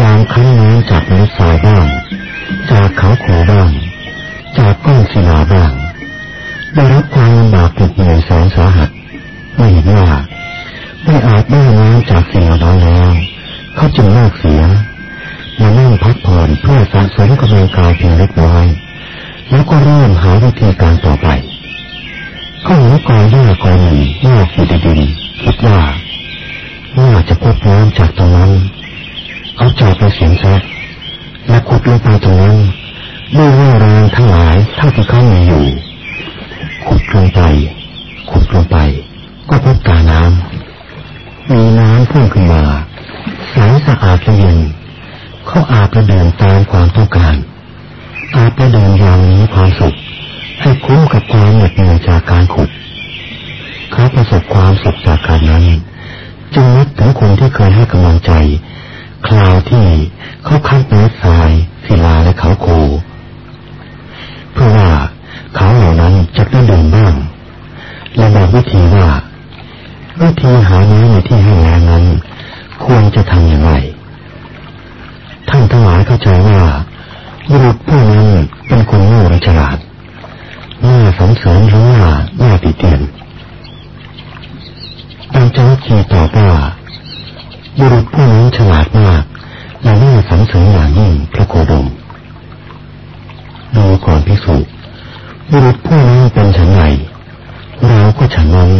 ยามคั้นน้ำจากน้ำทรายบ้าง จากเขาโขบ้าง จากก้อนศิลาบ้าง ได้รับความลำบากเหน็ดเหนื่อยแสนสาหัสไม่เห็นว่าไม่อาจได้น้ำจากสิ่งเหล่านั้นแล้วเขาจึงเลิกเสียมานั่งพักผ่อนเพื่อสะสมกำลังกายเพียงเล็กน้อย แล้วก็เริ่มหาวิธีการต่อไปเขาหัวกอหญ้ากอหนึ่งงอกอยู่นดินคิดว่า ไปเสียงซะและขุดลงไปตรงนั้นด้วยเรื่องแรงทั้งหลายเท่าที่เขามีอยู่ ฉันั้น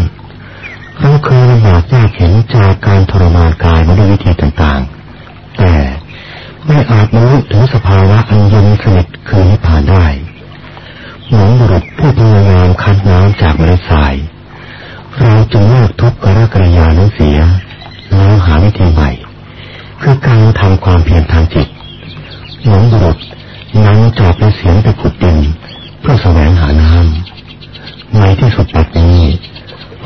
เขาเคยลำบากยากเห็นจากการทรมานกายมาด้วยวิธีต่างๆ แต่ไม่อาจบรรลุถึงสภาวะอันย็นสนิทคืนผ่านได้หมองบุรุษผู้พยายามคัดน้ำจากเมล็ดาย เราจึงเลิกทุกขกริยานั้นเสียแล้วหาวิธีใหม่ คือการทำความเพียรทางจิตหมองบุรุษนั่งจอบไปเสียงไปขุดดินเพื่อแสวงหาน้ำ ในที่สุดแบบนี้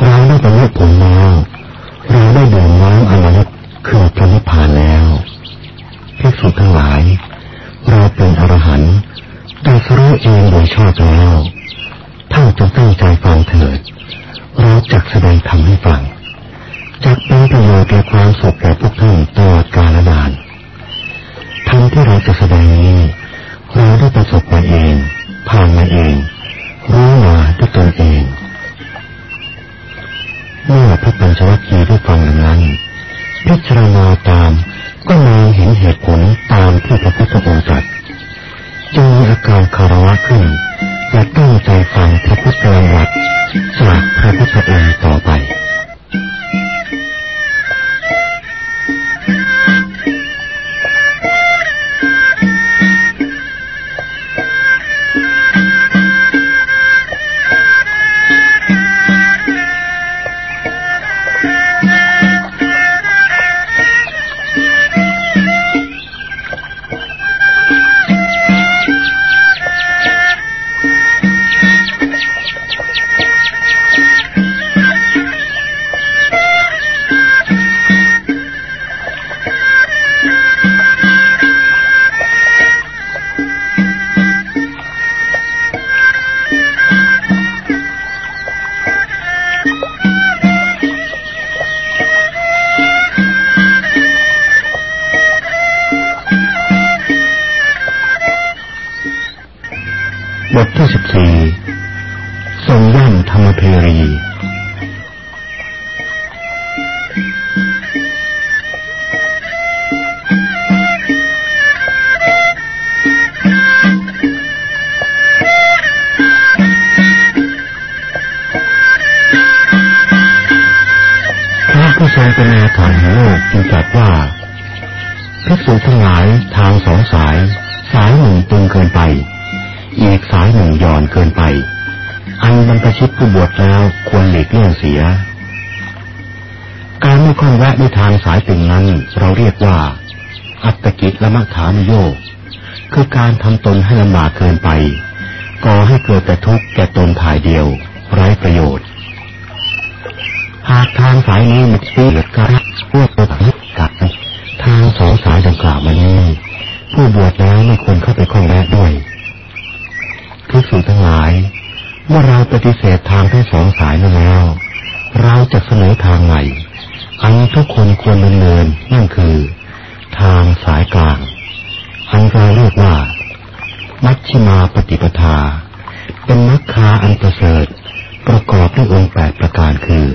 เราได้เป็นลูกผมแล้วเราได้ดื่มน้ำอนันต์คือพระนิพพานแล้วภิกษุทั้งหลาย เราเป็นอรหันต์ได้สรู้เองโดยชอบแล้วท่านจงตั้งใจฟังเถิด เราจักแสดงธรรมให้ฟังจักเป็นประโยชน์แก่ความสุขแก่พวกท่านตลอดกาลนานธรรมที่เราจะแสดงนี้เราได้ประสบมาเอง ผ่านมาเอง รู้มาด้วยตนเอง เมื่อพระปัญจวัคคีย์ได้ฟังดังนั้น พิจารณาตามก็มองเห็นเหตุผลตามที่พระพุทธองค์ตรัสจึงมีอาการคารวะขึ้นและตั้งใจฟังพระพุทธธรรวัดจากพระพุทธองค์ต่อไป ทำตนให้ลำบากเกินไป ก่อให้เกิดแต่ทุกข์แก่ตนถ่ายเดียว ไร้ประโยชน์ หากทางสายนี้มันเหลือการพวกตัวถังกับทางสองสายดังกล่าวมานี้ผู้บวชแล้วไม่ควรเข้าไปข้องแวะด้วยทุกสิ่งทั้งหลายเมื่อเราปฏิเสธทางทั้งสองสายนั้นแล้ว เราจะเสนอทางใหม่อันทุกคนควรดำเนินนั่นคือ ทางสายกลางอันเราเรียกว่า มั ชิมาปฏิปทา เป็นมรคคาอันประเสริฐ ประกอบด้วยองค์แปดประการคือ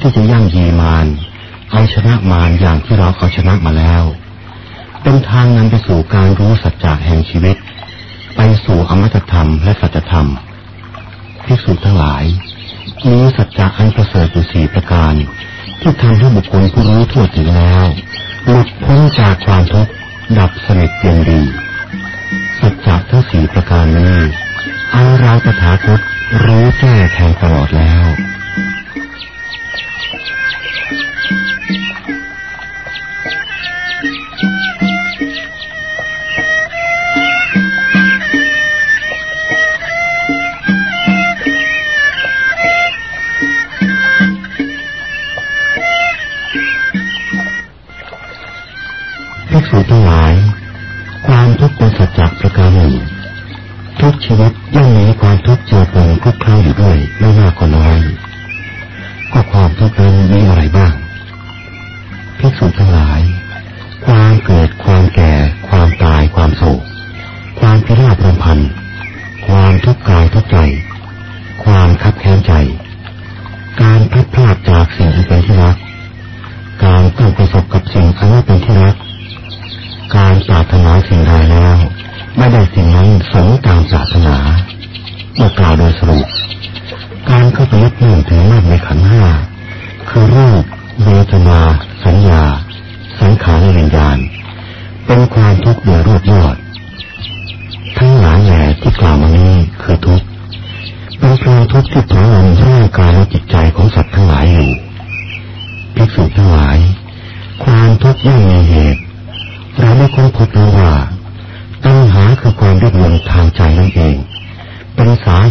ที่จะยั่งยีมารเอาชนะมารอย่างที่เราเอาชนะมาแล้ว เป็นทางนำไปสู่การรู้สัจจะแห่งชีวิต ไปสู่อมตะธรรมและสัจธรรมภิกษุทั้งหลายมีสัจจะอันประเสริฐอยู่สี่ประการ ที่ทำให้บุคคลผู้รู้ทั่วถึงแล้วหลุดพ้นจากความทุกข์ดับสนิทเย็นดี สัจจะทั้งสี่ประการนี้เอาเราตถาคตรู้แจ้แทงตลอดแล้ว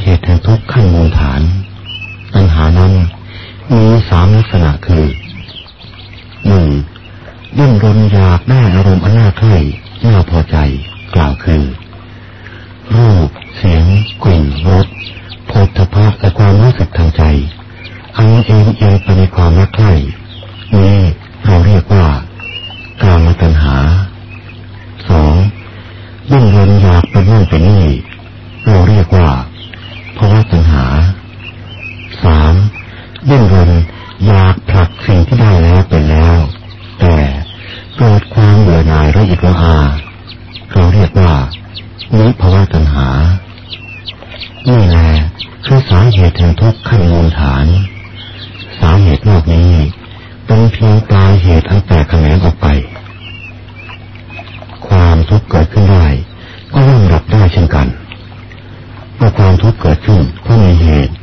เหตุแห่งทุกข์ขั้นมูลฐาน ตัณหานั้นมีสามลักษณะคือหนึ่งดิ้นรนอยากได้อารมณ์อันน่าใคร่น่าพอใจ กล่าวคือ รูป เสียง กลิ่นรสโผฏฐะและความรู้สึกทางใจ อันเองเองไปในความรักใคร่นี้เราเรียกว่า การมตัณหาสองยิ่งรนอยากไปนู่นไปนี่เราเรียกว่า ภาวะตัณหาสามดิ้นรนอยากผลักสิ่งที่ได้แล้วไปแล้ว แต่เกิดความเบื่อหน่ายละอิจฉาเราเรียกว่านิภาวะตัณหานี่แหละคือสาเหตุแห่งทุกข์ขั้นมูลฐาน สาเหตุนอกนี้เป็นเพียงปลายเหตุอันแตกแขนงออกไป ความทุกข์เกิดขึ้นได้ก็ย่อมรับได้เช่นกัน เมื่อความทุกข์เกิดขึ้นก็มีเหตุ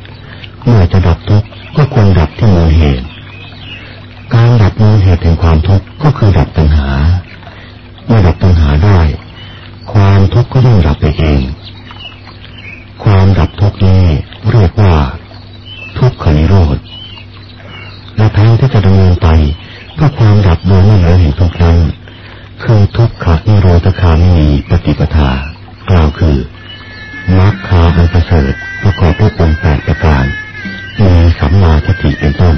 เมื่อจะดับทุกข์ก็ควรดับที่มูลเหตุ การดับมูลเหตุแห่งความทุกข์ก็คือดับตัณหา เมื่อดับตัณหาได้ ความทุกข์ก็ย่อมดับไปเอง ความดับทุกข์นี้เรียกว่า ทุกขนิโรธ และทางที่จะดำเนินไปเพื่อความดับโดยไม่เหลือเห็นทุกข์นั้นคือทุกขนิโรธคามินีปฏิปทากล่าวคือ มรรคาอันประเสริฐประกอบด้วยองค์แปดประการมีสัมมาทิฏฐิเป็นต้น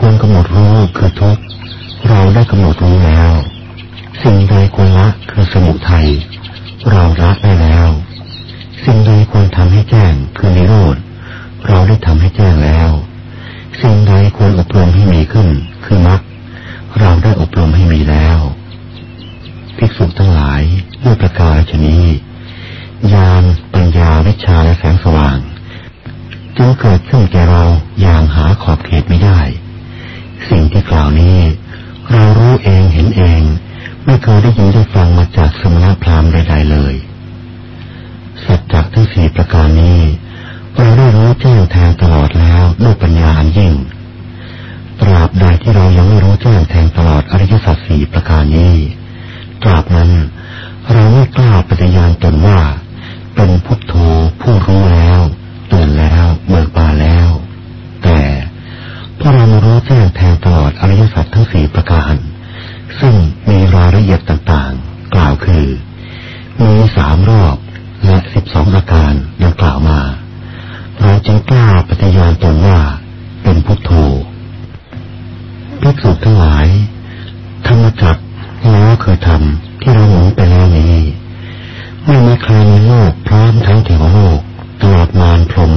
ควรกำหนดรู้คือทุกเราได้กำหนดรู้แล้ว สิ่งใดควรละคือสมุทัยเราละได้แล้ว สิ่งใดควรทำให้แจ้งคือนิโรธเราได้ทำให้แจ้งแล้ว สิ่งใดควรอบรมให้มีขึ้น คือมรรคเราได้อบรมให้มีแล้ว ภิกษุทั้งหลายด้วยประกาศนี้ญาณปัญญาวิชาและแสงสว่าง จึงเกิดขึ้นแก่เราอย่างหาขอบเขตไม่ได้ สิ่งที่กล่าวนี้ เรารู้เองเห็นเอง ไม่เคยได้ยินได้ฟังมาจากสมณพราหมณ์ใดๆเลยสัจจากทั้งสี่ประการนี้เราได้รู้แจ้งแทงตลอดแล้วด้วยปัญญาอันยิ่ง ตราบใดที่เรายังไม่รู้แจ้งแทงตลอดอริยสัจสี่ประการนี้ตราบนั้นเราไม่กล้าปฏิญาณตนว่า เป็นพุทโธผู้รู้แล้วตื่นแล้วเบิกบานแล้ว พระรามรู้แจ้งแทงตลอดอริยสัจทั้งสี่ประการ ซึ่งมีรายละเอียดต่างๆ กล่าวคือ มีสามรอบและสิบสองอาการดังกล่าวมา เราจึงกล้าปฏิญาณตนว่าเป็นพุทโธภิกษุทั้งหลายธรรมจักแล้วเคยทำที่เราหมุนไปแล้วนี้ ไม่มีใครในโลกพร้อมทั้งเทวโลกตลอดมารพรม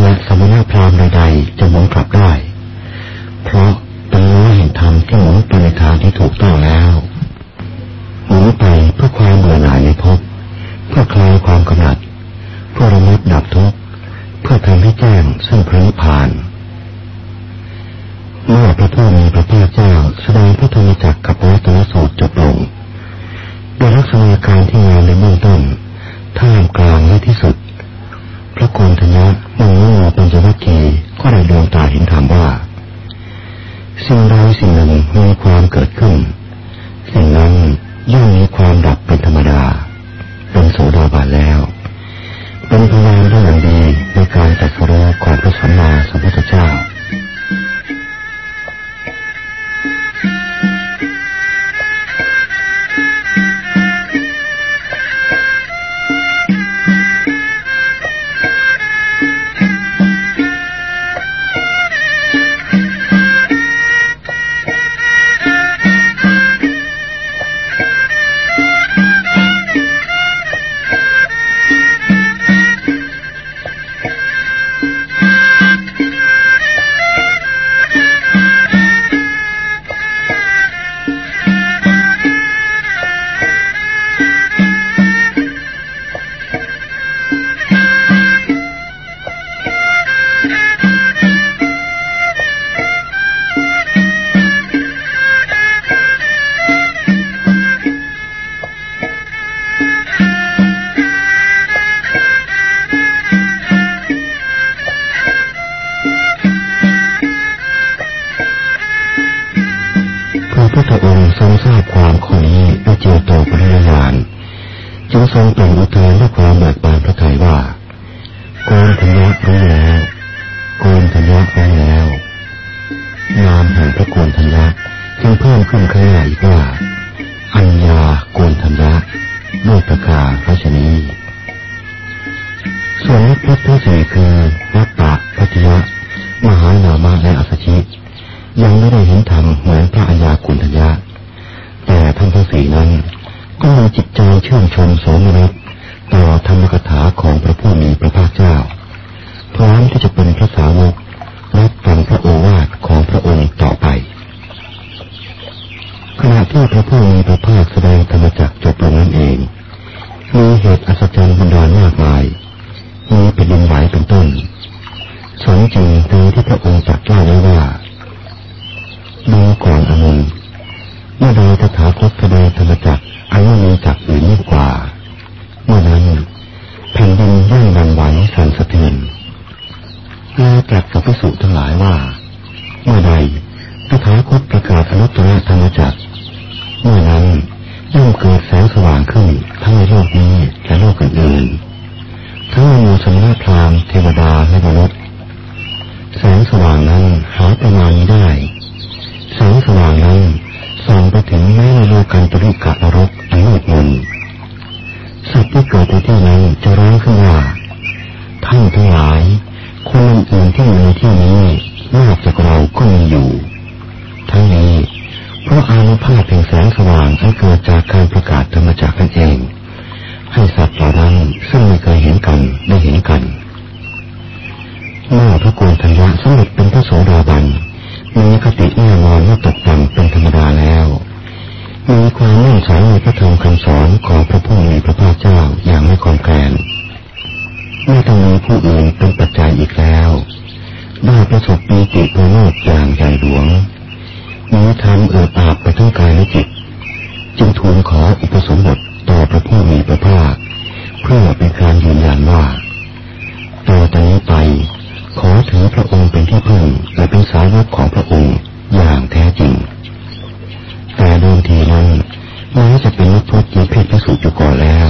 และสมณพราหมณ์ใดๆจะหมุนกลับได้ เพราะตอนนี้เห็นธรรมที่หมุนไปในทางที่ถูกต้องแล้วหมุนไปเพื่อความเบื่อหน่ายในภพเพื่อคลายความกำหนัด เพื่อระงับดับทุกข์เพื่อทำให้แจ้งซึ่งพระนิพพานเมื่อพระผู้มีพระภาคเจ้าแสดงพระธรรมจักรกับพระต ทรงเปล่งอุทานด้วยความเบิกบานพระทัยว่า โกนธัญญะรู้แล้วโกนธัญญะรู้แล้วนามแห่งพระโกนธัญญะจึงเพิ่มขึ้นข้างหน้าอีกว่า อัญญาโกนธัญญะด้วยประกาศพระชนีส่วนนักพระทั้งสี่คือวัตตะพัทยะมหานามะและอัสชิยังไม่ได้เห็นธรรมเหมือนพระอัญญากุณฑยะแต่ท่านทั้งสี่นั้น ก็มีจิตใจชื่นชมโสมนัสต่อธรรมกถาของพระผู้มีพระภาคเจ้า พร้อมที่จะเป็นพระสาวกรับฟังพระโอวาทของพระองค์ต่อไป ขณะที่พระผู้มีพระภาคแสดงธรรมจักจบลงนั่นเอง มีเหตุอัศจรรย์บรรดาลมากมาย มีแผ่นดินไหวเป็นต้นสมจริงดังที่พระองค์ตรัสเล่าไว้ว่าดูก่อนอนุนเมื่อใดตถาคตแสดงธรรมจัก อันไม่มีจักอื่นยิ่งกว่า เมื่อนั้นแผ่นดินย่อมดังไหวสั่นสะเทือนและตรัสกับพิสุทั้งหลายว่า เมื่อใดตถาคตประกาศอนุตตรธรรมจักเมื่อนั้นย่อมเกิดแสงสว่างขึ้นทั้งในโลกนี้และโลกอื่นๆทั้งในมูสมณพรามเทวดาและมนุษย์แสงสว่างนั้นหาประมาณนี้ได้ แสงสว่างนั้น ส่องไปถึงแม้ในโลกันตริกะนรกอันมืดมนสัตว์ที่เกิดในที่นั้นจะร้องขึ้นว่าท่านทั้งหลาย คนอื่นที่อยู่ในที่นี้นอกจากเราก็มีอยู่ ทั้งนี้เพราะอานุภาพแห่งแสงสว่างอันเกิดจากการประกาศธรรมจักรนั่นเอง ให้สัตว์เหล่านั้นซึ่งไม่เคยเห็นกันได้เห็นกันเมื่อพระโกนธัญญาสำเร็จเป็นพระโสดาบัน มีคติแน่นอนว่าตกต่ำเป็นธรรมดาแล้ว มีความแน่นใสในพระธรรมคำสอนของพระผู้มีพระภาคเจ้าอย่างไม่คลอนแคลนไม่ต้องมีผู้อื่นเป็นปัจจัยอีกแล้ว ได้ประสบปีติโรโลกอย่างใหญ่หลวงมีธรรมเอิบอาบไปทั้งกายและจิต จึงทูลขออุปสมบทต่อพระผู้มีพระภาค เพื่อเป็นการยืนยันว่าต่อจากนี้ไป ขอถือพระองค์เป็นที่พึ่งและเป็นสาวกของพระองค์อย่างแท้จริง แต่เดิมทีนั้นแม้จะเป็นนักพจน์เพศพิสุอยู่ก่อนแล้ว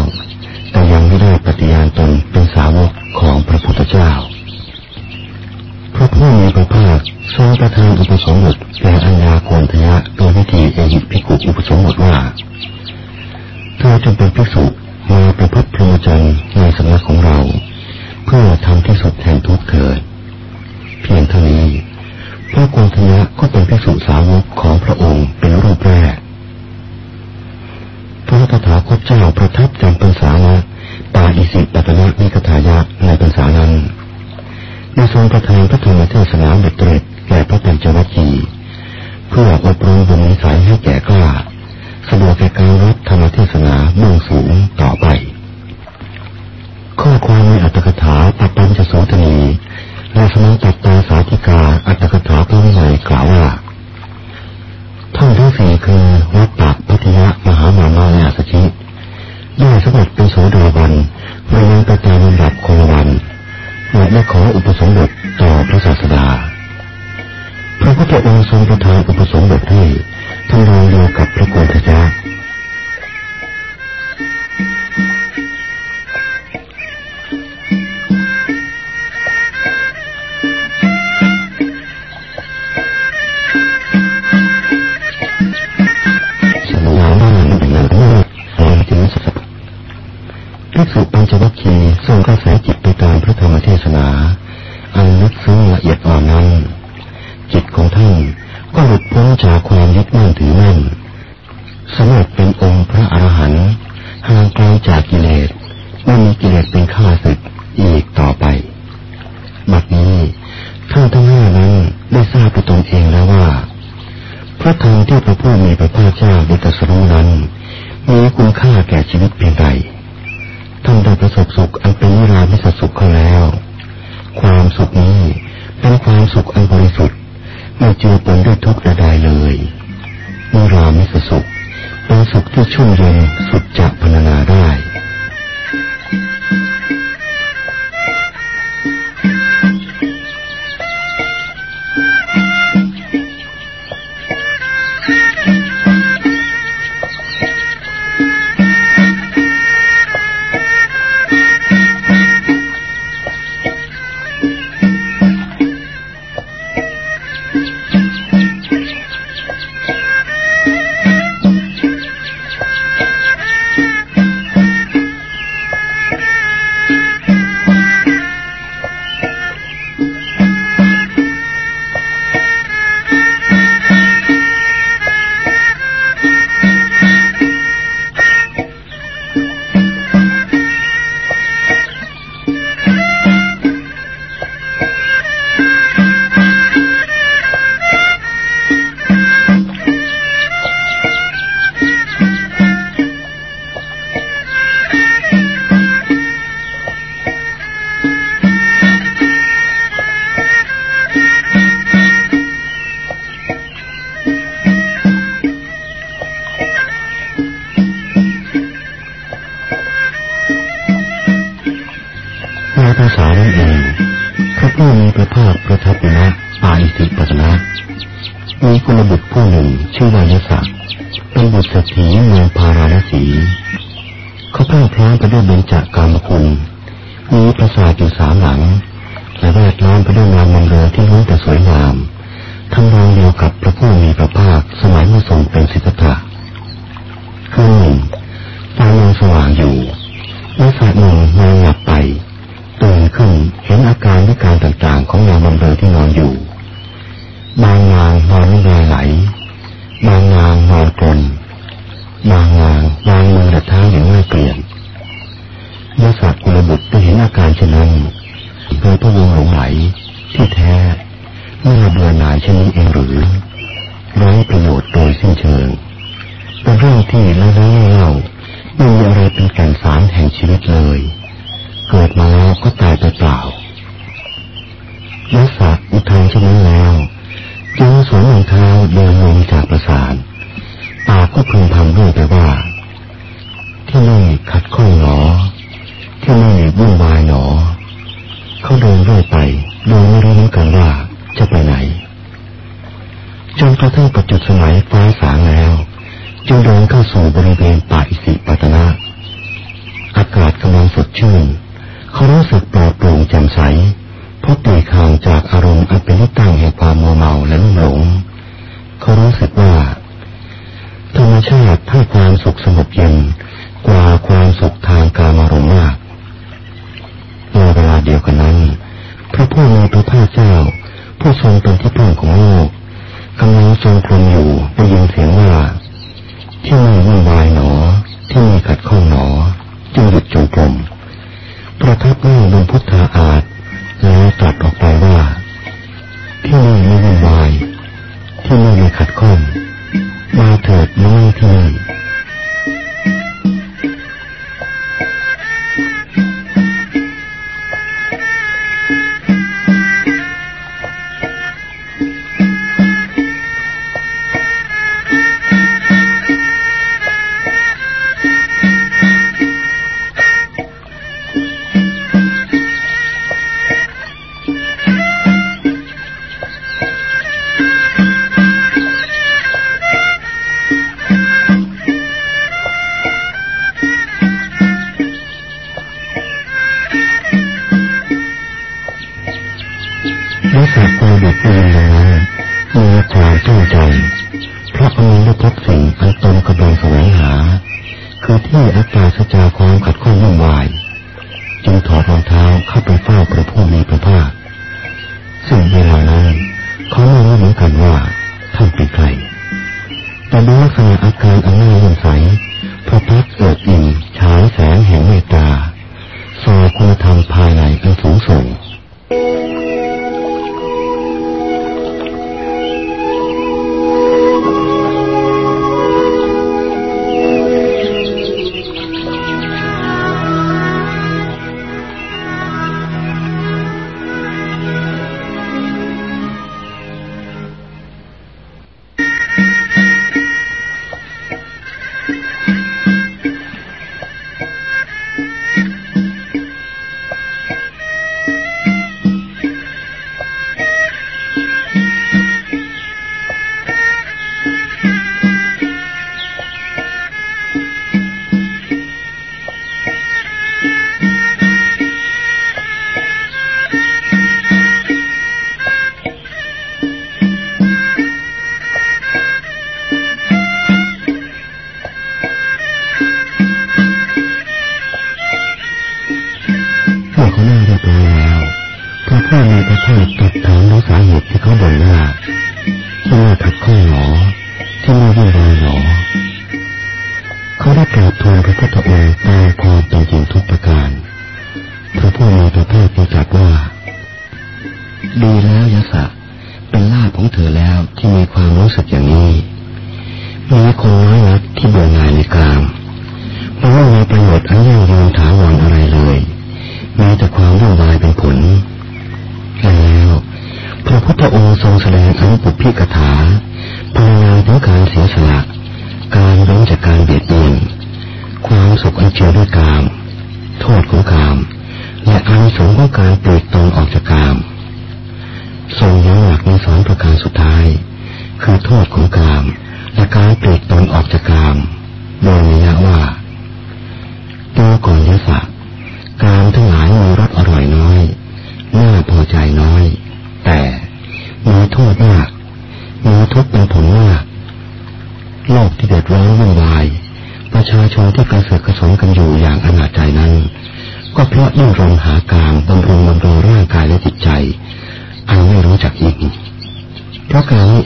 แต่ยังไม่ได้ปฏิญาณตนเป็นสาวกของพระพุทธเจ้าพระผู้มีพระภาคทรงประทานอุปสมบทแก่อัญญาโกนทยะโดยวิธีเอหิพิกุอุปสมบทว่า เธอจงเป็นภิกษุมาประพฤติพรหมจรรย์ในสำนักของเรา เพื่อทำที่สุดแห่งทุกข์เกิด เพียงเท่านี้พระโกนทยะก็เป็นพิสุสาวกของพระองค์เป็นรูปแรก พระตถาคตเจ้าประทับจำพรรษาละตาอิสิปตนะนิกทายะในพรรษานั้นในทรงประทานพระธรรมเทศนาเบ็ดเตร็ดแก่พระปัญจวัคคีเพื่ออบรมบุญนิสัยให้แก่กล้าสะดวกแก่การรับธรรมเทศนาเบื้องสูงต่อไป ข้อความในอัตถกถาปปัญจโสตนี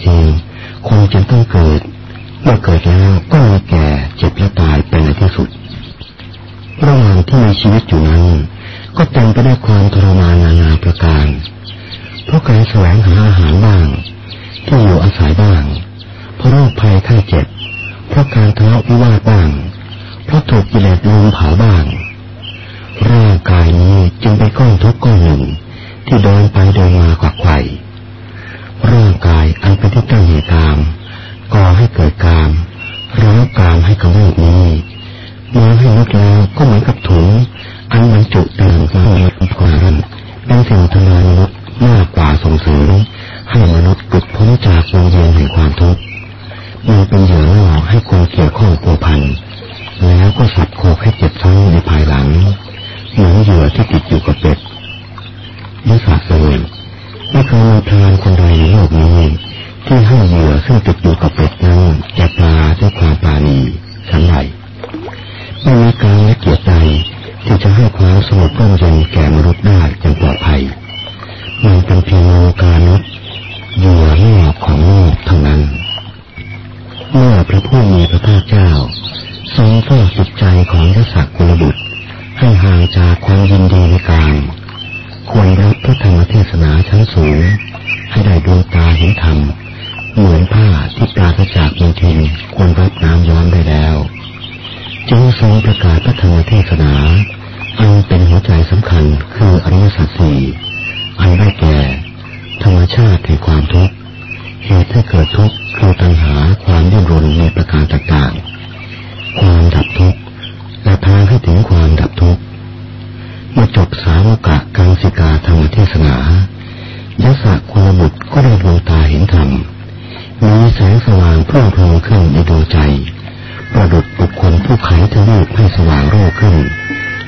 เอง คนจึงต้องเกิด เมื่อเกิดแล้วก็มีแก่เจ็บและตายเป็นในที่สุดระหว่างที่มีชีวิตอยู่นั้นก็เต็มไปด้วยความทรมานนานาประการ เพราะการแสวงหาอาหารบ้าง ที่อยู่อาศัยบ้าง เพราะโรคภัยไข้เจ็บ เพราะการทะเลาะวิวาทบ้าง เพราะถูกกิเลสลุมเผาบ้าง ร่างกายนี้จึงเป็นก้อนทุกข์ก้อนหนึ่งที่เดินไปเดินมากว่าไข่ ร่างกายอันเป็นที่ตั้งเหตุกรรมก่อให้เกิดกรรมร้าวกรรมให้กำเริบนี้มองให้ลึกแล้วก็เหมือนกับถุงอันบรรจุเติมความเย็นความเป็นสิ่งทำลายมนุษย์มากกว่าส่งเสริมให้มนุษย์หลุดพ้นจากวงเวียนแห่งความทุกข์มันเป็นเหยื่อล่อให้คนเกี่ยวข้องผัวพันแล้วก็สับโคกให้เจ็บซ้ำในภายหลังเหมือนเหยื่อที่ติดอยู่กับเป็ดยิสาเสวย ไม่เคยมีพรานคนใดในโลกนี้ที่ให้เหยื่อซึ่งติดอยู่กับเป็ดนั้นจะปลาด้วยความปาณีฉันใดไม่มีการและเกียรติใดที่จะให้ความสงบร่มเย็นแก่มนุษย์ได้อย่างปลอดภัยมันเป็นเพียงโลกานุษย์อยู่นอกของโลกเท่านั้น เมื่อพระผู้มีพระภาคเจ้า ทรงเฝ้าจิตใจของยศกุลบุตรให้ห่างจากความยินดีในกาม ควรรับพระธรรมเทศนาชั้นสูง ให้ได้ดวงตาเห็นธรรม เหมือนผ้าที่ปราศจากมลทินควรรับน้ำย้อนได้แล้ว จึงทรงประกาศพระธรรมเทศนา อันเป็นหัวใจสำคัญคืออริยสัจสี่อันได้แก่ ธรรมชาติแห่งความทุกข์เหตุให้เกิดทุกข์คือตัณหาความดิ้นรนในประการต่างๆ ความดับทุกข์และทางให้ถึงความดับทุกข์ มื่อจบสาวกะกังสิกาธรรมเทศนายศคุณบุตรก็ได้ดวงตาเห็นธรรม มีแสงสว่างพุ่งพลงขึ้นในดวงใจ ประดุดบุคคลผู้ไขทะลุให้สว่างโรขึ้น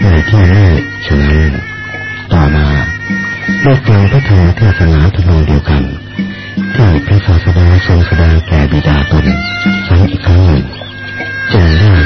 ในที่นี้ฉะนั้น ต่อมาได้ฟังพระธรรมเทศนาทนองเดียวกันที่พระศาสดาทรงแสดงแก่บิดาตนซ้ำอีกครั้งหนึ่งจึงได้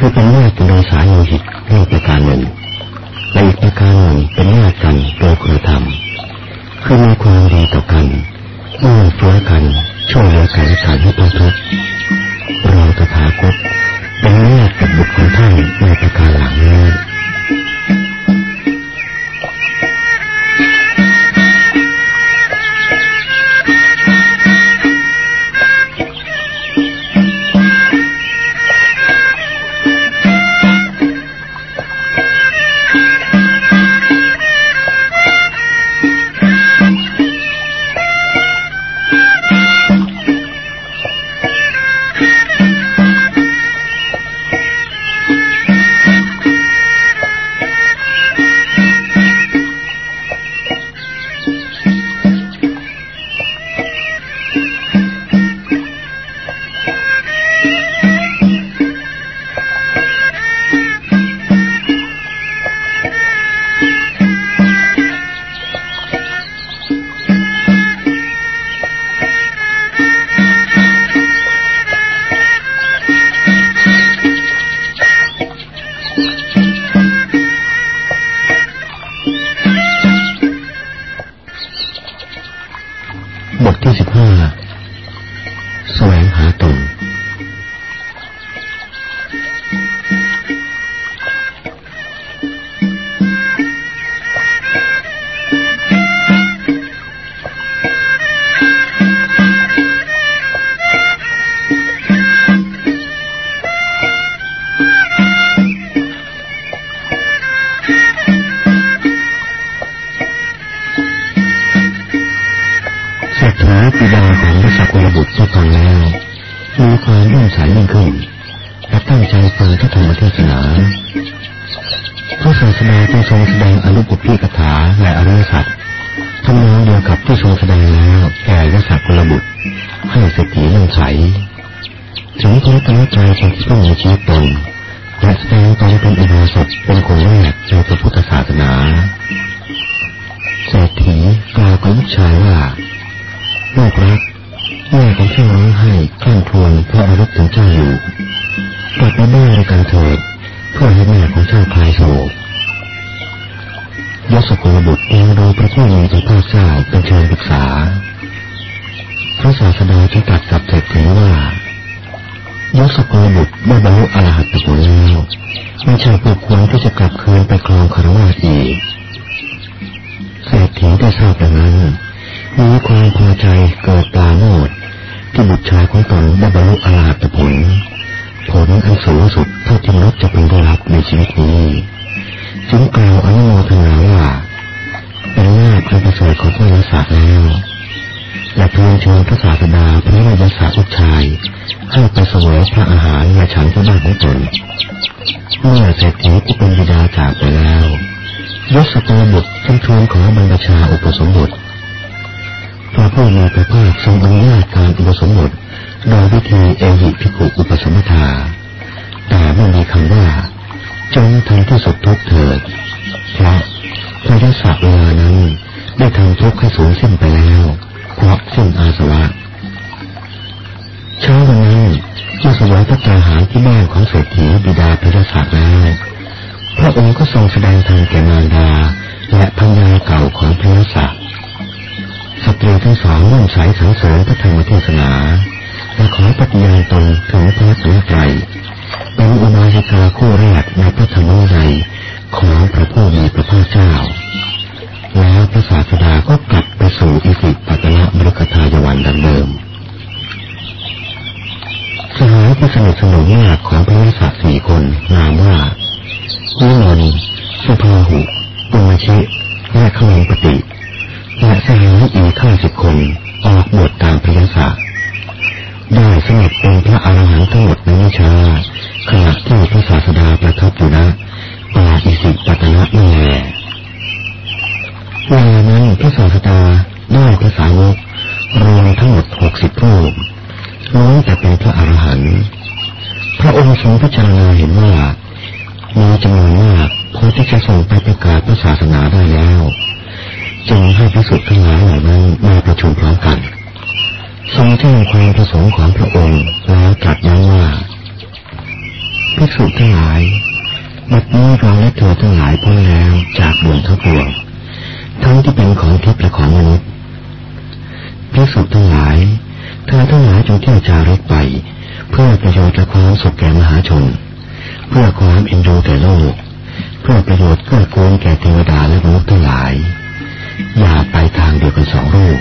คือเป็นญาติโดยสายโลหิตโดยประการหนึ่งและอีกประการหนึ่งเป็นญาติกันโดยคุณธรรม คือมีความดีต่อกันเมื่อเฟื้อกันช่วยเหลือกันขันให้พ้นทุกข์เราตถาคตเป็นญาติกับบุคคลท่านในประการหลังนี้ ษัตริย์ทำนองเดียวกับที่ทรงแสดงแล้วแก่ยศกุลบุตร ให้เศรษฐีเลื่อใสถึงพระตนใจของที่ต้องมีชีวิตตนและแสดงตนเป็นอุโบสถเป็นคนแรกในพระพุทธศาสนาเศรษฐีกล่าวกับลูกชายว่าลูกรักแม่ของเจ้าร้องไห้คลั่งครวนเพื่ออารุณถึงเจ้าอยู่กลับมาบ้านด้วยกันเถิด เพื่อให้แม่ของเจ้าคลายโศก ยศโกบุตรเองดูพระผู้มีพระภาคเจ้าเป็นเชิงศึกษา พระศาสดาจึงตัดสับเสร็จถึงว่ายศโกบุตรได้บรรลุอรหัตผลแล้วไม่ใช่ผู้ควรที่จะกลับคืนไปครองคารวะอีกเศรษฐีได้ทราบดังนั้นมีความพอใจเกิดตาโมดที่บุตรชายของตนได้บรรลุอรหัตผลผลอันสูงสุดเท่าที่มนุษย์จะเป็นได้รับในชีวิตนี้ จึงกล่าวอนุโมทนาว่าเป็นหน้าพระประเสริฐของพระยศแล้วและเพียงชวนพระศาสดาพระมายศาลูกชายให้ไปเสวยพระอาหารและฉันที่บ้านของตนเมื่อเศรษฐีที่เป็นบิดาจากไปแล้วยศตรบุตรจึงชวนขอบรรดาชาอุปสมบทพระผู้มีพระภาคทรงอนุญาตการอุปสมบทโดยวิธีเอหิภิกขุอุปสมบทาแต่ไม่มีคำว่า จงทำที่สุดทุกเถิดเพราะระยะสัเวลานั้น ได้ทำทุกข์ให้สูญสิ้นไปแล้ว เพราะสิ้นอาสวะ เช้าวันนั้นเมื่อสวยพระตาหารที่แม่ของเศรษฐีบิดาพรศักดิ์แล้วพระองค์ก็ทรงแสดงธรรมแก่มารดา และพัญญาเก่าของพิรศักดิ์สตรีทั้งสองร่วมสายสังเสริญพระธรรมเทศนาและขอปฏิญาณตนถึงพระสังฆไตร เป็นอุบาสิกาคู่แรกในพระธรรมวินัยของพระผู้มีพระภาคเจ้า แล้วพระศาสดาก็กลับไปสู่อิสิปตนะมรุกทายวันดังเดิมสหายผู้สนิทสนมมากของพระวิสัชสี่คนนามว่าวิมลสุภาหุปุมาชิและขลังปฏิและสหายอีข้าสิบคนออกบวชตามพระยศได้สมัครเป็นพระอรหันต์ทั้งหมดในวิชา ขณะที่พระศาสดาประทับอยู่นะป่าอิสิปตนะนี่แหละเวลานั้นพระศาสดาได้ภาษาวกรวมทั้งหมดหกสิบรูปน้อยแต่เป็นพระอรหันต์พระองค์ทรงพิจารณาเห็นว่ามีจำนวนมากพอที่จะส่งไปประกาศพระศาสนาได้แล้วจึงให้พิสุทธิ์ทั้งหลายเหล่านั้นมาประชุมพร้อมกันทรงแจ้งความประสงค์ของพระองค์แล้วตรัสย้ำว่า ภิกษุทั้งหลายบัดนี้เราและเธอทั้งหลายพ้นแล้วจากบ่วงทั้งปวงทั้งที่เป็นของทิพย์และของมนุษย์ภิกษุทั้งหลาย เธอทั้งหลายจงเที่ยวจาริกไป เพื่อประโยชน์และความสุขแก่มหาชน เพื่อความเอ็นดูแก่โลก เพื่อประโยชน์เกื้อกูลแก่เทวดาและมนุษย์ทั้งหลาย อย่าไปทางเดียวกันสองรูป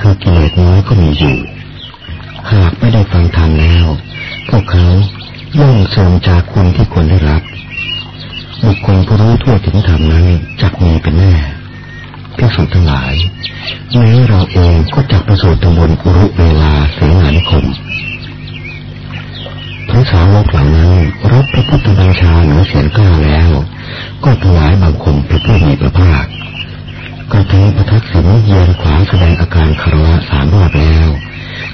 คือกิเลสน้อยก็มีอยู่ หากไม่ได้ฟังธรรมแล้ว พวกเขาย่อมเสื่อมจากคุณที่ควรได้รับบุคคลผู้รู้ทั่วถึงธรรมนั้นจักมีเป็นแน่พิสุทั้งหลายแม้เราเองก็จักประสูติตำบนอุรุเวลาเสนานิคมพระสาวกเหล่านั้นรับพระพุทธบัญชาเหนือเสียนกล้าแล้ว ก็ถวายบังคมพระผู้มีพระภาค ก็แท้ประทักษิณเยือนขวาแสดงอาการคารวะสามรอบแล้ว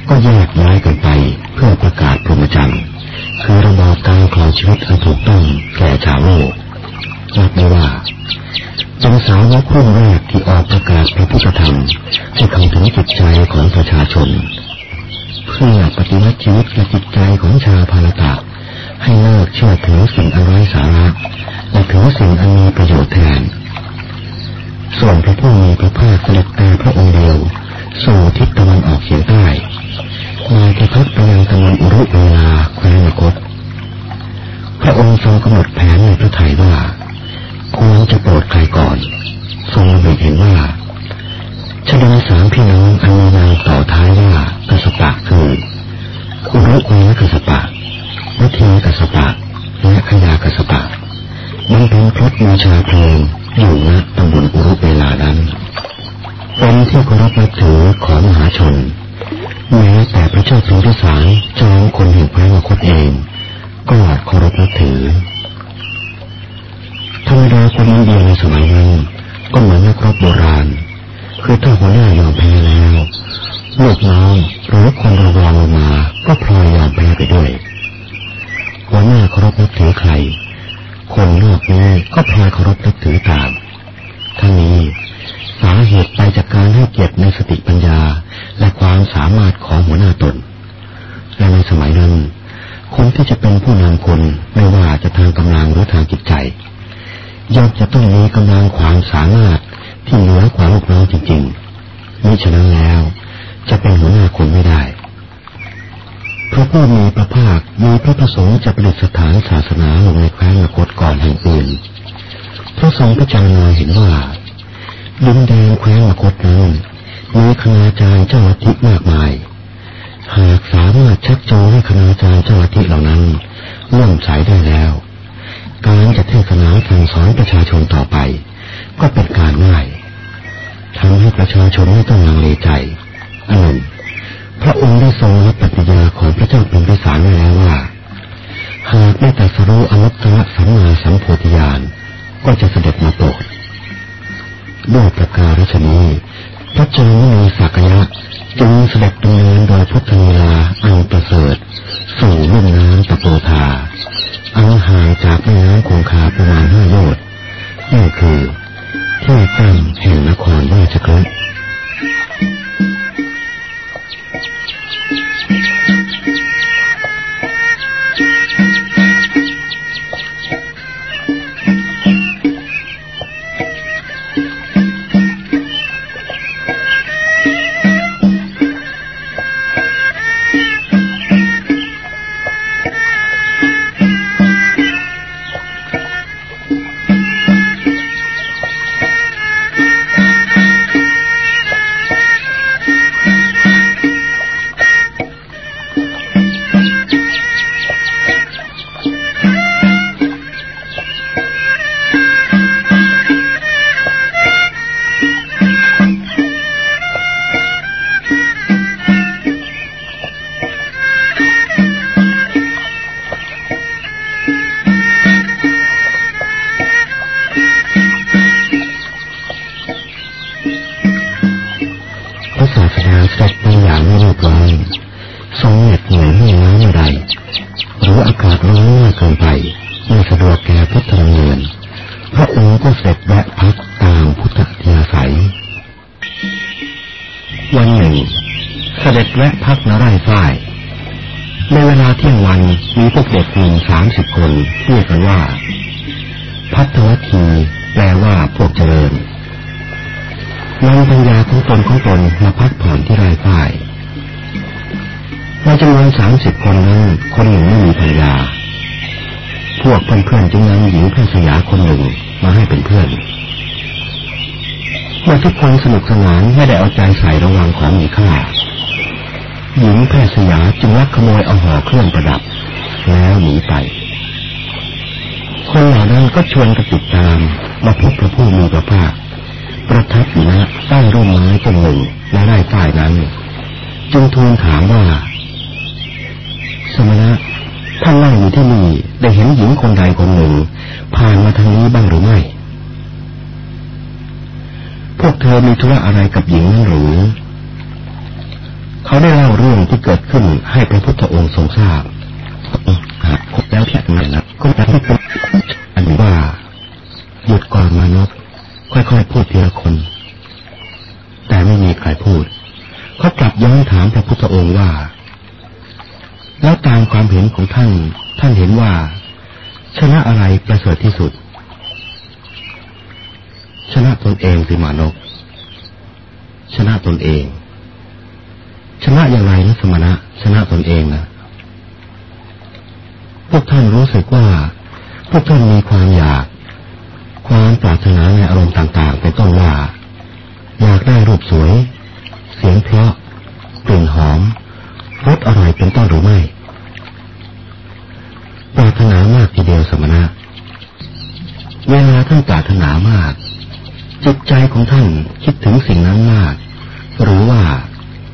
ก็แยกย้ายกันไปเพื่อประกาศพรหมจรรย์คือระบอบการครองชีวิตอันถูกต้องแก่ชาวโลกนับได้ว่าเป็นสาวกรุ่นแรกที่ออกประกาศพระพุทธธรรมให้เขาถึงจิตใจของประชาชน เพื่อปฏิวัติชีวิตและจิตใจของชาวพาลตะให้เลิกเชื่อถือสิ่งอะไรสาระและถือสิ่งอันมีประโยชน์แทน ส่วนพระผู้มีพระภาคเสด็จตาพระองค์เดียวสู่ทิศตะวันออกเฉียงใต้มาจะพัดไปยังตะวันอุรุเวลาแคว้นมคตพระองค์ทรงกำหนดแผนในพระทัยว่าควรจะโปรดใครก่อน ทรงระบุเห็นว่าชนสามพี่น้องอันมีนามต่อท้ายว่ากัสปะคืออุรุเวลกัสปะวัทีกัสปะและขยากัสปะมันเป็นคระบูชาเพลิง อยู่ณตำบลอุรุเวลานั้น เป็นที่เคารพนับถือของมหาชน แม้แต่พระเจ้าสมพิสายจองคนแห่งพระมคตเอง ก็เคารพนับถือธรรมดาคนอินเดียในสมัยนั้นก็เหมือนนักรบโบราณ คือถ้าหัวหน้ายอมแพ้แล้วลูกน้องหรือคนรองลงมา ก็พลอยยอมแพ้ไปด้วยหัวหน้าเคารพนับถือใคร คนโลกนี้ก็พลอยเคารพนับถือตามทั้งนี้สาเหตุไปจากการให้เกียรติในสติปัญญาและความสามารถของหัวหน้าตน และในสมัยนั้น คนที่จะเป็นผู้นำคนไม่ว่าจะทางกำลังหรือทางจิตใจย่อมจะต้องมีกำลังความสามารถที่เหนือกว่าลูกน้องจริงๆมิฉะนั้นแล้ว จะเป็นหัวหน้าคนไม่ได้ พระผู้มีพระภาคมีพระประสงค์จะประดิษฐานศาสนาลงในแคว้นนครก่อนแห่งอื่นพระทรงพระจารณาเห็นว่าดินแดนแคว้นนครนั้นมีคณาจารย์เจ้าวัติมากมาย หากสามารถชักจูงให้คณาจารย์เจ้าวัติเหล่านั้นริ่มสายได้แล้ว การจะเทศนาสั่งสอนประชาชนต่อไป ก็เป็นการง่ายทำให้ประชาชนไม่ต้องลังเลใจอันหนึ่ง ระองค์ได้ทรงรับปฏิญาของพระเจ้าเป็นพิสารไว้แล้วว่าหากไม่ตัสรู้อนุตตรสัมมาสัมโพธิญาณก็จะเสด็จมาโปรดด้วยประการฉนี้พระเจ้ามีสักยะจึงเสด็จดำเนินโดยพุทธลีลาอันประเสริฐสู่ลุ่มน้ำตะโปธาอันห่างจากแม่น้ำคงคาประมาณห้าโยชน์นั่นคือที่ตั้งแห่งนครราชกฤห์ จึงนำหญิงแพทย์สยาคนหนึ่งมาให้เป็นเพื่อนเมื่อทุกคนสนุกสนานไม่ได้เอาใจใส่ระวังของมีค่าหญิงแพทย์สยาจึงลักขโมยเอาห่อเครื่องประดับ แล้วหนีไป คนเหล่านั้นก็ชวนกันติดตามมาพบพระผู้มีพระภาคประทับอยู่ณใต้ร่มไม้ต้นหนึ่งและไร่ใต้นั้น จึงทูลถามว่า สมณะ ท่านนั่งอยู่ที่นี่ได้เห็นหญิงคนใดคนหนึ่ง ผ่านมาทางนี้บ้างหรือไม่ พวกเธอมีธุระอะไรกับหญิงนั้นหรือ เขาได้เล่าเรื่องที่เกิดขึ้นให้พระพุทธองค์ทรงทราบครบแล้วแค่นั้นนะก็ทำให้คนอันว่าหยุดก่อนมานพค่อยๆพูดทีละคน แต่ไม่มีใครพูดเขากลับย้อนถามพระพุทธองค์ว่า แล้วตามความเห็นของท่าน ท่านเห็นว่า ชนะอะไรประเสริฐที่สุด ชนะตนเองสิมานก ชนะตนเอง ชนะอย่างไรนะสมณะ ชนะตนเองนะพวกท่านรู้สึกว่า พวกท่านมีความอยาก ความปรารถนาในอารมณ์ต่างๆเป็นต้นว่า อยากได้รูปสวย เสียงเพราะกลิ่นหอม รสอร่อยเป็นต้นหรือไม่ปรารถนามากทีเดียวสมณะ เวลาท่านปรารถนามาก จิตใจของท่านคิดถึงสิ่งนั้นมาก หรือว่า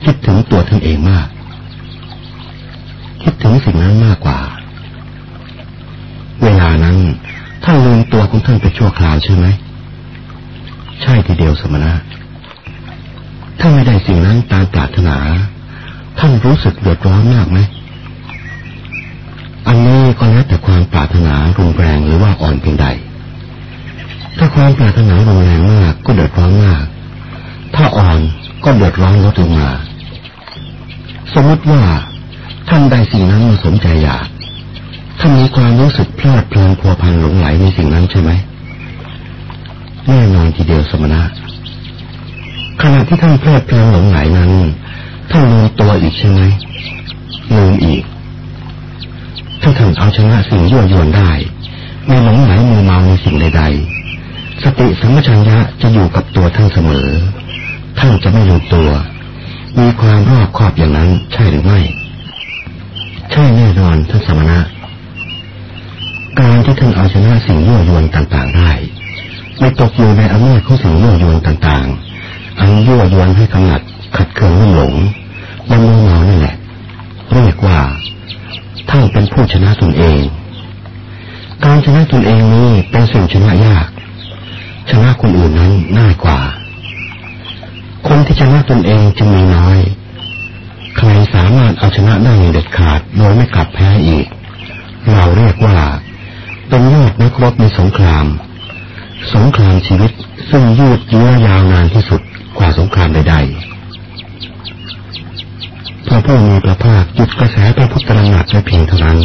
คิดถึงตัวท่านเองมาก คิดถึงสิ่งนั้นมากกว่า เวลานั้นท่านลืมตัวของท่านไปชั่วคราวใช่ไหม ใช่ทีเดียวสมณะถ้าไม่ได้สิ่งนั้นตามปรารถนา ท่านรู้สึกเดือดร้อนมากไหมอันนี้ก็แล้วแต่ความปรารถนารุนแรงหรือว่าอ่อนเพียงใด ถ้าความปรารถนารุนแรงมากก็เดือดร้อนมาก ถ้าอ่อนก็เดือดร้อนลดลงมา สมมติว่าท่านใดสิ่งนั้นมาสมใจอยากท่านมีความรู้สึกเพลิดเพลินพัวพันหลงไหลในสิ่งนั้นใช่ไหมแน่นอนทีเดียวสมณะขณะที่ท่านเพลิดเพลินหลงไหลนั้น ท่านลืมตัวอีกใช่ไหมลืมอีก ถ้าท่านเอาชนะสิ่งยั่วยวนได้ไม่หลงไหลมือเมาในสิ่งใดๆ สติสัมปชัญญะจะอยู่กับตัวท่านเสมอ ท่านจะไม่ลืมตัว มีความรอบคอบอย่างนั้นใช่หรือไม่ ใช่แน่นอนท่านสมณะ การที่ท่านเอาชนะสิ่งยั่วยวนต่างๆได้ ไม่ตกอยู่ในอำนาจของสิ่งยั่วยวนต่างๆ อันยั่วยวนให้กำหนัดขัดเคืองรุ่มหลง และมัวเมานั่นแหละเรียกว่าท่านเป็นผู้ชนะตนเอง การชนะตนเองนี้เป็นสิ่งชนะยาก ชนะคนอื่นนั้นง่ายกว่า คนที่ชนะตนเองจึงมีน้อย ใครสามารถเอาชนะได้อย่างเด็ดขาดโดยไม่กลับแพ้อีก เราเรียกว่า เป็นยอดนักรบในสงคราม สงครามชีวิตซึ่งยืดเยื้อยาวนานที่สุดกว่าสงครามใดๆ พระผู้มีพระภาคหยุดกระแสพระพุทธธรรมะไว้เพียงเท่านั้น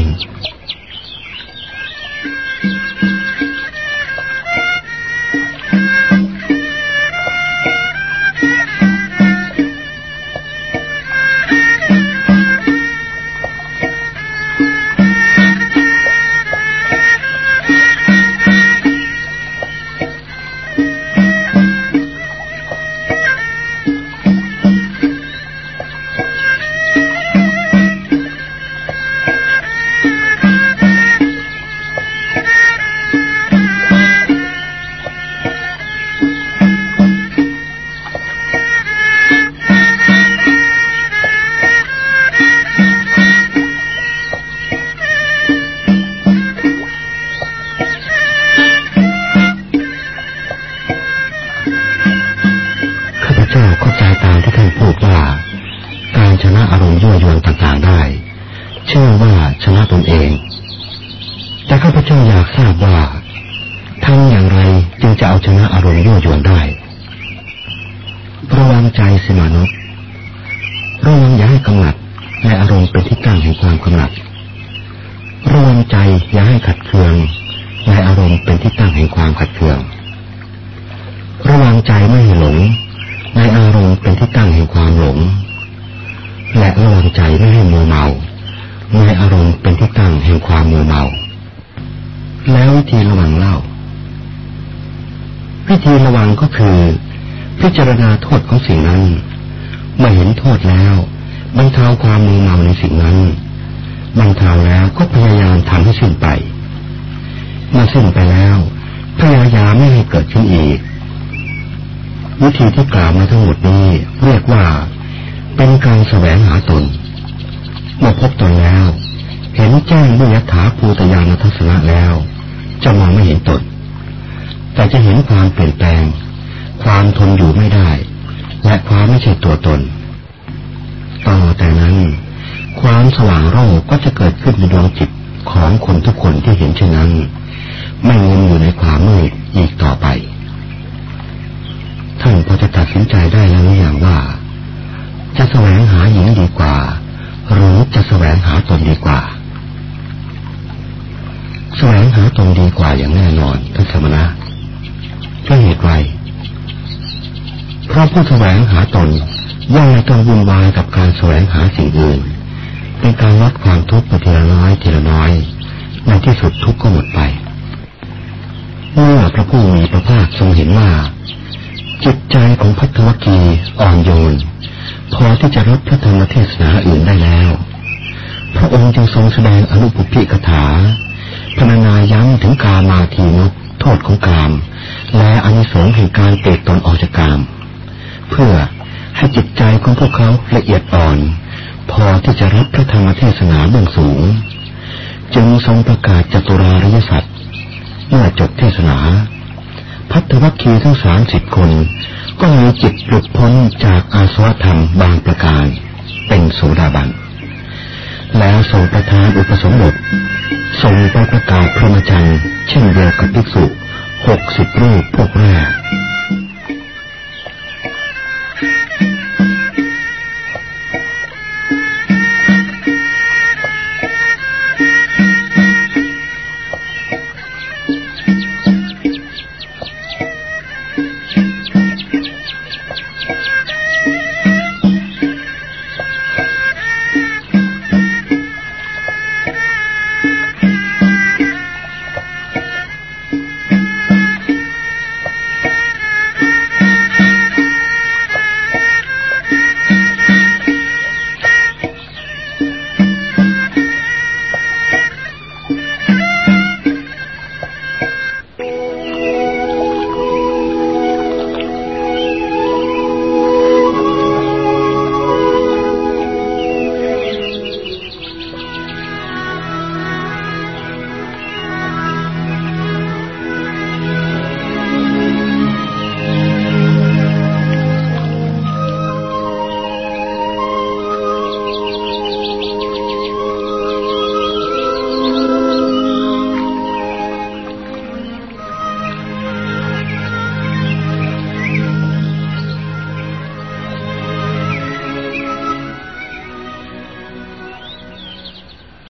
ารณาโทษของสิ่งนั้น เมื่อเห็นโทษแล้วบรรเทาความมือเมาในสิ่งนั้นบรรเทาแล้วก็พยายามทำให้สิ้นไป เมื่อสิ้นไปแล้ว พยายามไม่ให้เกิดขึ้นอีก วิธีที่กล่าวมาทั้งหมดนี้เรียกว่า เป็นการแสวงหาตน เมื่อพบตนแล้ว เห็นแจ้งด้วยยถาภูตยานทัศนะแล้ว จะมองไม่เห็นตน แต่จะเห็นความเปลี่ยนแปลง ความทนอยู่ไม่ได้ และความไม่ใช่ตัวตน ต่อแต่นั้น ความสว่างโรคก็จะเกิดขึ้นในดวงจิตของคนทุกคนที่เห็นเช่นนั้น ไม่งมอยู่ในความมืดอีกต่อไป ท่านพอจะตัดสินใจได้แล้วหรือยังว่า จะแสวงหาหญิงดีกว่า หรือจะแสวงหาตนดีกว่าแสวงหาตนดีกว่าอย่างแน่นอนท่านสมณะเพื่อเหตุไร เพราะผู้แสวงหาตนย่อมไม่ต้องวุ่นวายกับการแสวงหาสิ่งอื่น เป็นการลดความทุกข์ไปทีละน้อยทีละน้อย ในที่สุดทุกข์ก็หมดไป เมื่อพระผู้มีพระภาคทรงเห็นว่า จิตใจของพัทวกีอ่อนโยน พอที่จะรับพระธรรมเทศนาอื่นได้แล้ว พระองค์จึงทรงแสดงอนุปพิกถาพนาณนาย้ำถึงกามาทีนุโทษของกาม และอนิสงส์แห่งการเตะตนออกจากกาม เพื่อให้จิตใจของพวกเขาละเอียดอ่อน พอที่จะรับพระธรรมเทศนาเบื้องสูง จึงทรงประกาศจตุราริยสัจเมื่อจบเทศนา พัทธวัคคีทั้งสามสิบคน ก็มีจิตหลุดพ้นจากอาสวะธรรมบางประการ เป็นโสดาบัน แล้วทรงประทานอุปสมบททรงไปประกาศพรหมจรรย์เช่นเดียวกับภิกษุหกสิบรูปพวกแรก